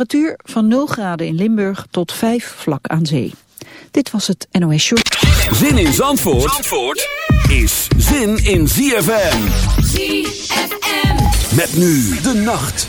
Temperatuur van 0 graden in Limburg tot 5 vlak aan zee. Dit was het NOS Show. Zin in Zandvoort, Zandvoort is zin in ZFM. ZFM. Met nu de nacht.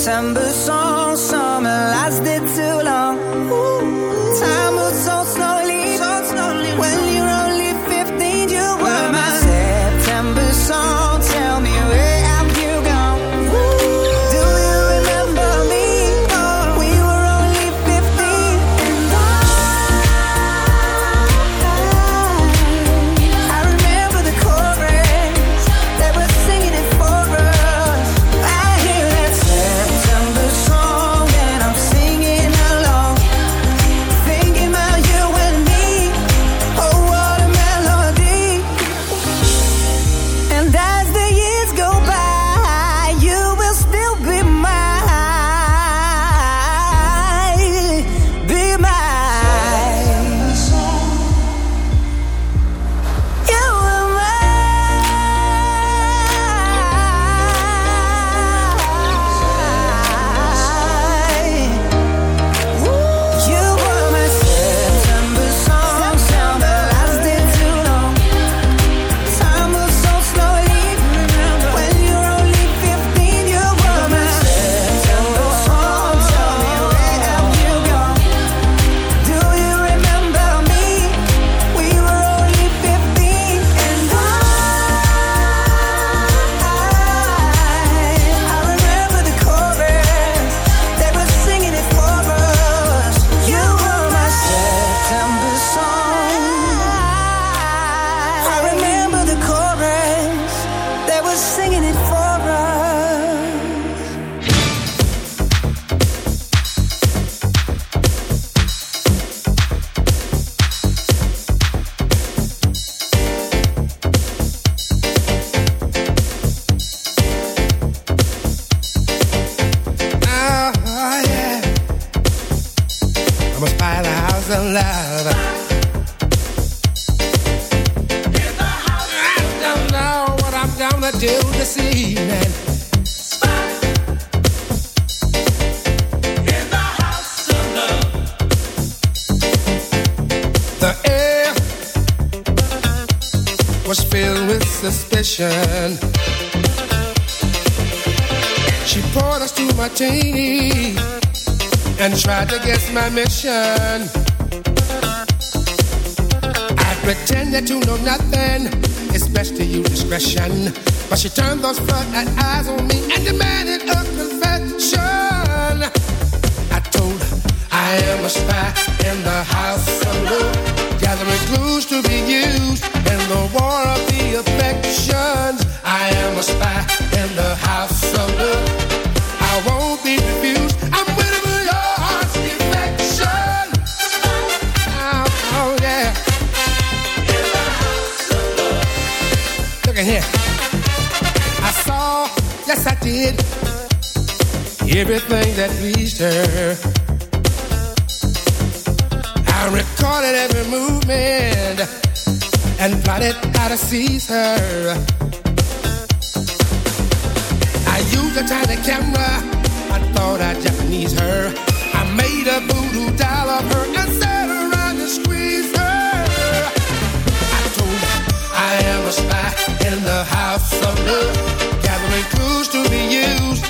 September song my mission. I pretend that you know nothing, It's best to use discretion. But she turned those front eyes on me and demanded a confession. I told her I am a spy in the house everything that pleased her. I recorded every movement and plotted how to seize her. I used a tiny camera. I thought I'd Japanese her. I made a voodoo doll of her and sat around and squeezed her. I told her I am a spy in the house of love, gathering clues to be used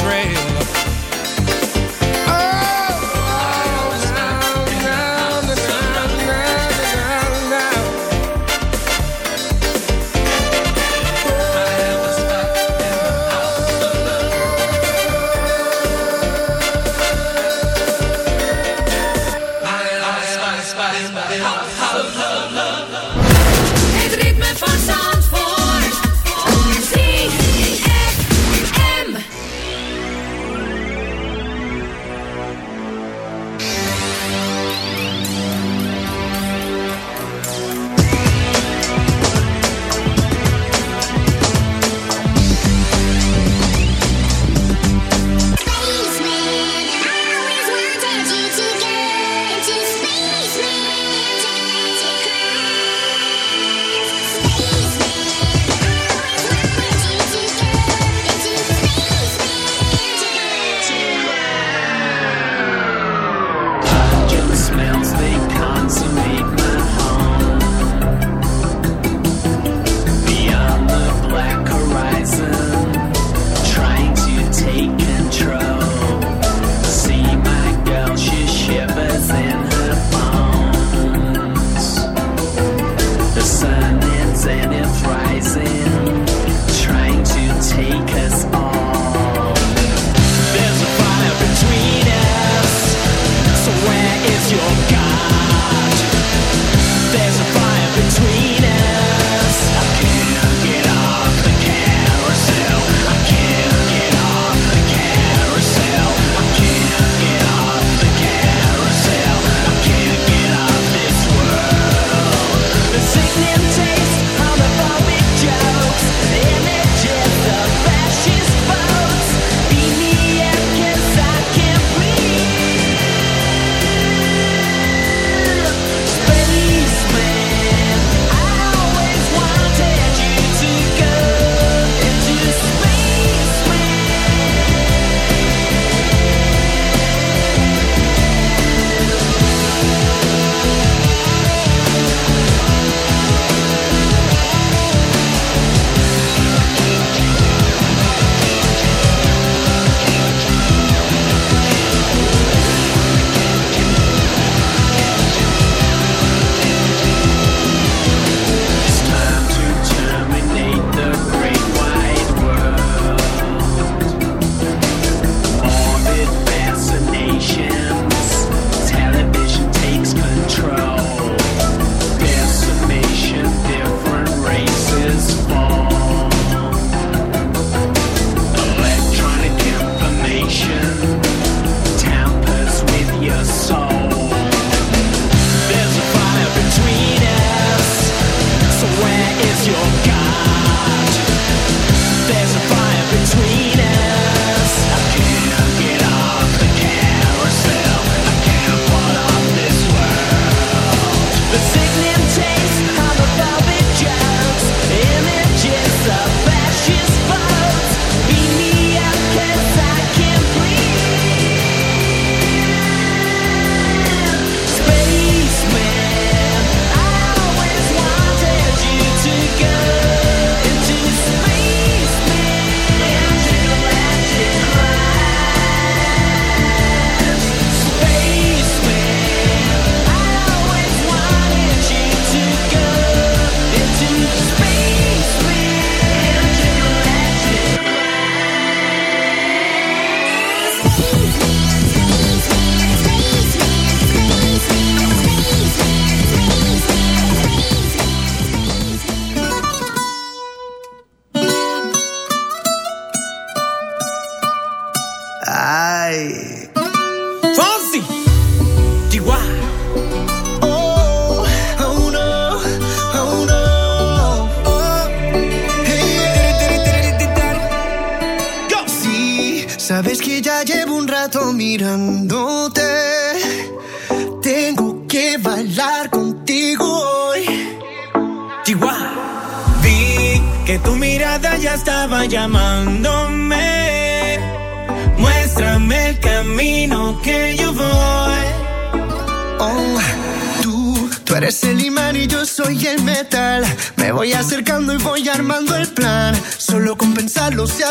On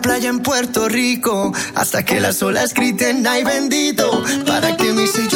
playa en Puerto Rico hasta que las olas griten ay bendito para que mi sillón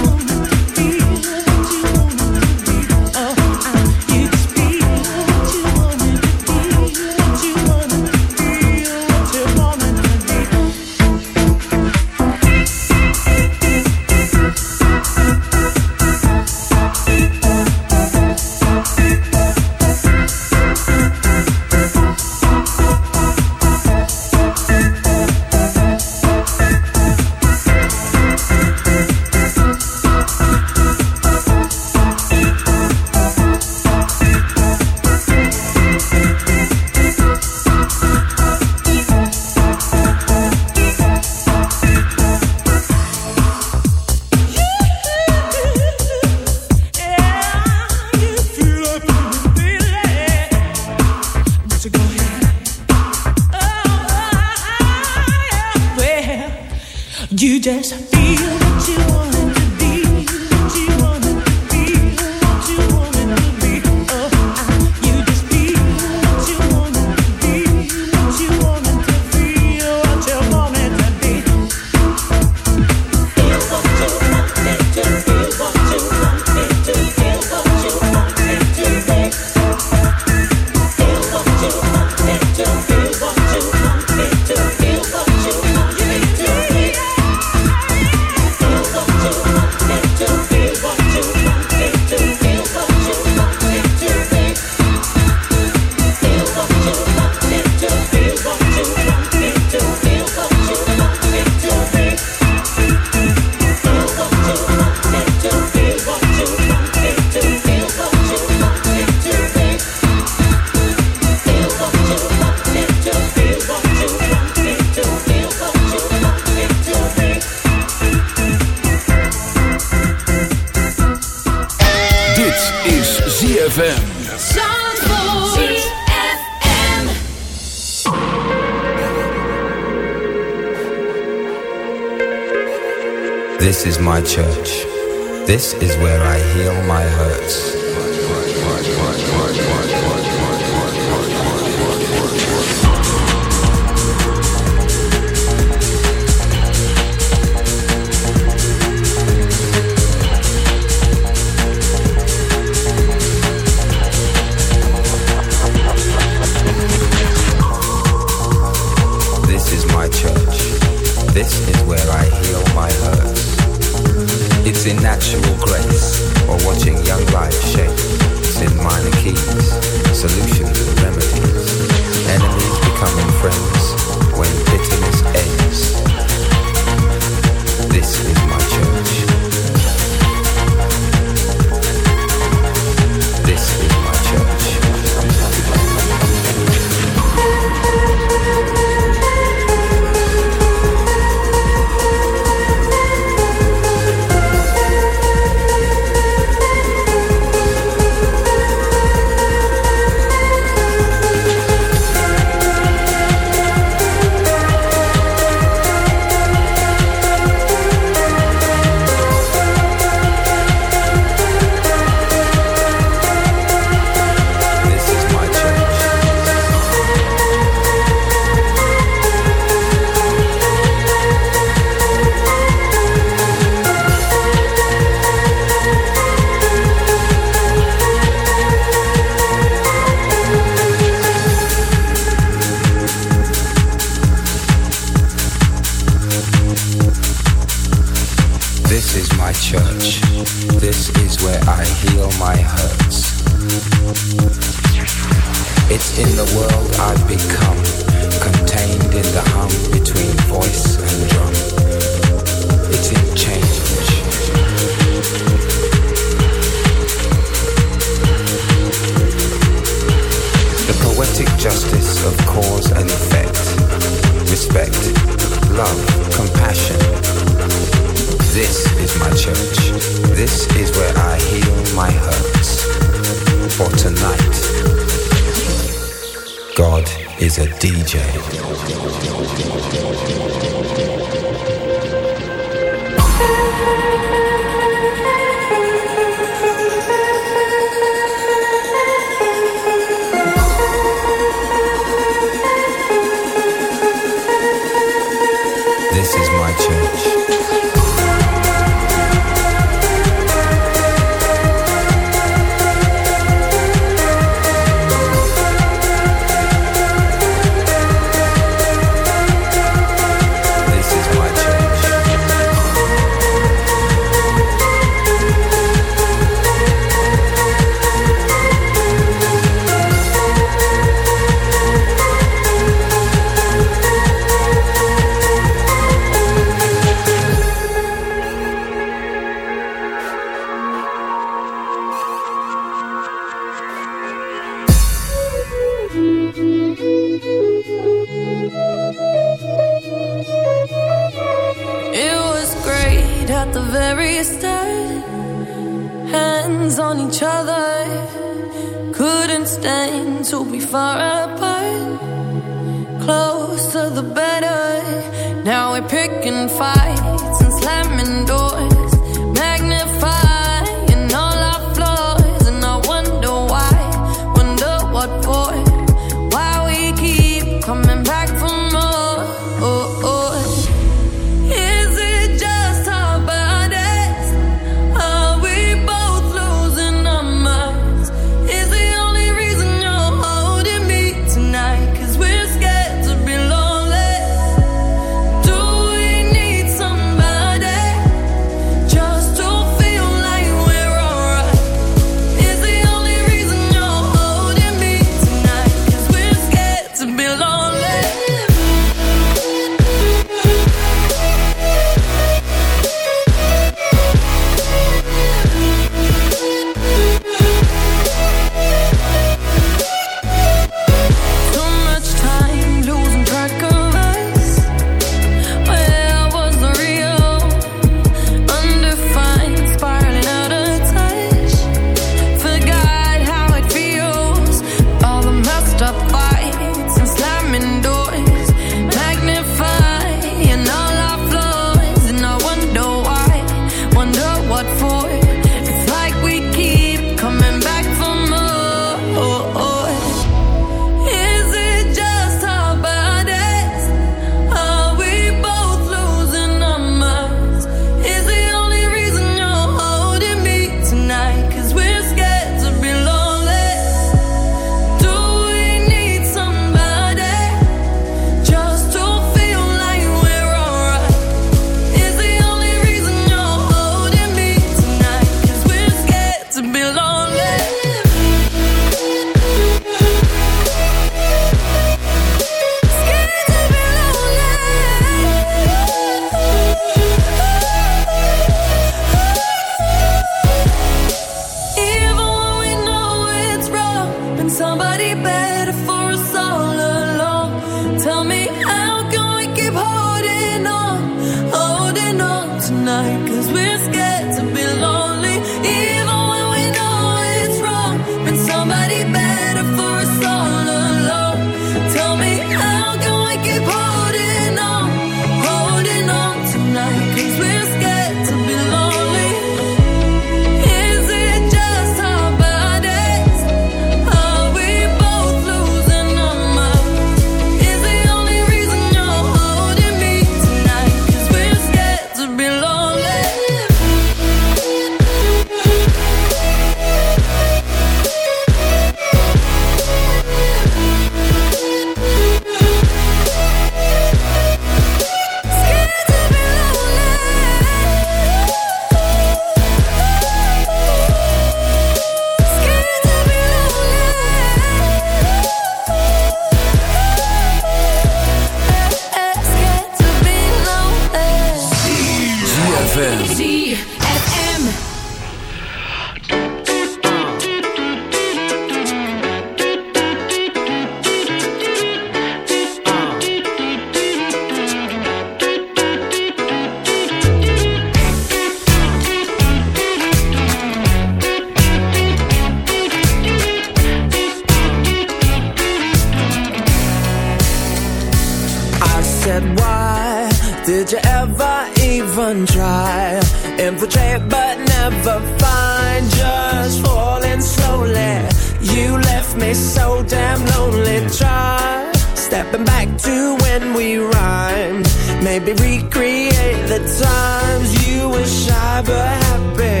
Left me so damn lonely. Try stepping back to when we rhymed. Maybe recreate the times you were shy but happy.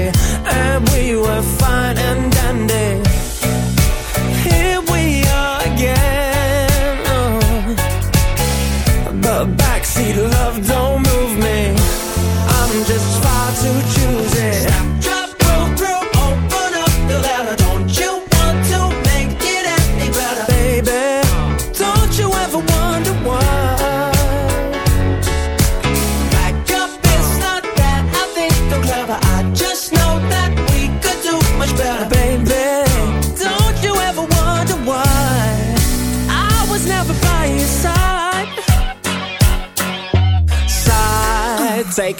And we were fine and dandy. Here we are again. oh. But backseat love don't move me. I'm just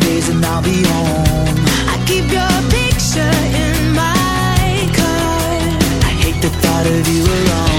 days and I'll be home. I keep your picture in my car. I hate the thought of you alone.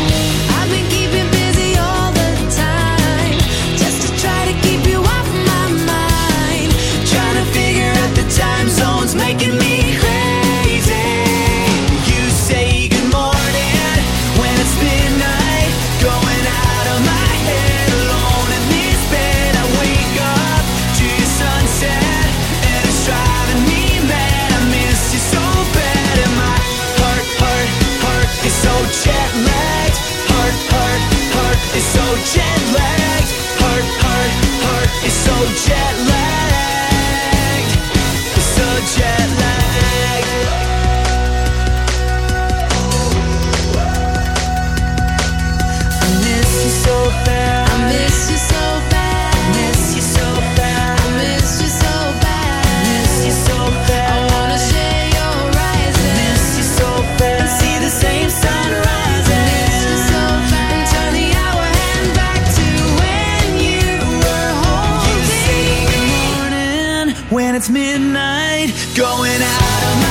jet lag. going out of my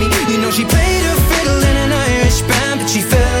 She played her fiddle in an Irish band, but she fell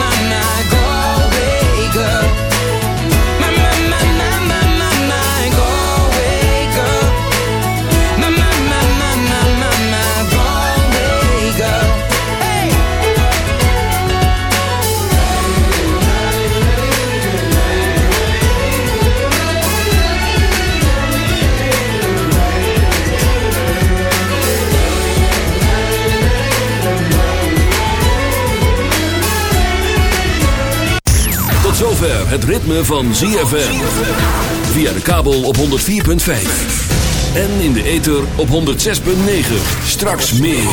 zover het ritme van ZFM. Via de kabel op 104.5. En in de ether op 106.9. Straks meer.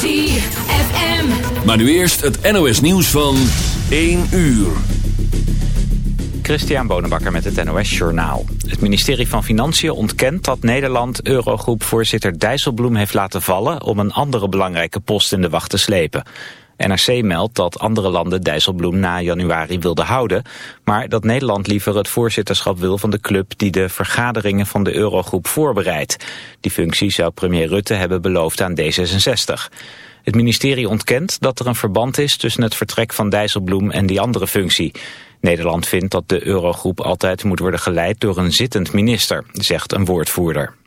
ZFM. Maar nu eerst het NOS nieuws van 1 uur. Christian Bonenbakker met het NOS Journaal. Het ministerie van Financiën ontkent dat Nederland Eurogroep-voorzitter Dijsselbloem heeft laten vallen... om een andere belangrijke post in de wacht te slepen. NRC meldt dat andere landen Dijsselbloem na januari wilden houden... maar dat Nederland liever het voorzitterschap wil van de club... die de vergaderingen van de Eurogroep voorbereidt. Die functie zou premier Rutte hebben beloofd aan D66. Het ministerie ontkent dat er een verband is tussen het vertrek van Dijsselbloem en die andere functie. Nederland vindt dat de Eurogroep altijd moet worden geleid door een zittend minister, zegt een woordvoerder.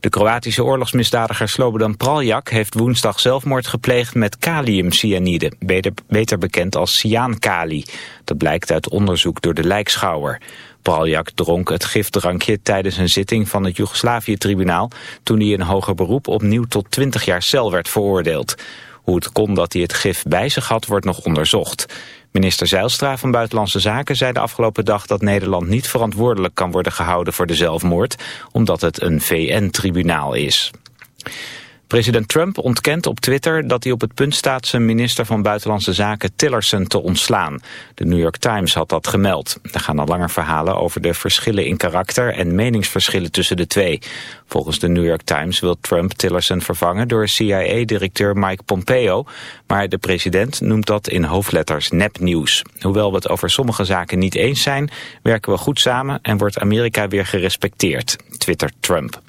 De Kroatische oorlogsmisdadiger Slobodan Praljak heeft woensdag zelfmoord gepleegd met kaliumcyanide, beter, bekend als cyankali. Dat blijkt uit onderzoek door de lijkschouwer. Praljak dronk het gifdrankje tijdens een zitting van het Joegoslavië-tribunaal... toen hij in hoger beroep opnieuw tot 20 jaar cel werd veroordeeld. Hoe het kon dat hij het gif bij zich had, wordt nog onderzocht. Minister Zijlstra van Buitenlandse Zaken zei de afgelopen dag dat Nederland niet verantwoordelijk kan worden gehouden voor de zelfmoord, omdat het een VN-tribunaal is. President Trump ontkent op Twitter dat hij op het punt staat zijn minister van Buitenlandse Zaken Tillerson te ontslaan. De New York Times had dat gemeld. Er gaan al langer verhalen over de verschillen in karakter en meningsverschillen tussen de twee. Volgens de New York Times wil Trump Tillerson vervangen door CIA-directeur Mike Pompeo, maar de president noemt dat in hoofdletters nepnieuws. Hoewel we het over sommige zaken niet eens zijn, werken we goed samen en wordt Amerika weer gerespecteerd, twittert Trump.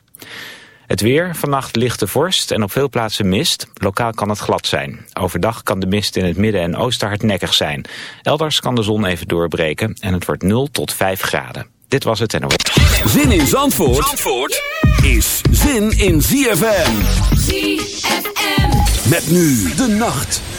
Het weer, vannacht lichte vorst en op veel plaatsen mist. Lokaal kan het glad zijn. Overdag kan de mist in het midden en oosten hardnekkig zijn. Elders kan de zon even doorbreken en het wordt 0 tot 5 graden. Dit was het NOS. Zin in Zandvoort, Zandvoort is zin in ZFM. ZFM. Met nu de nacht.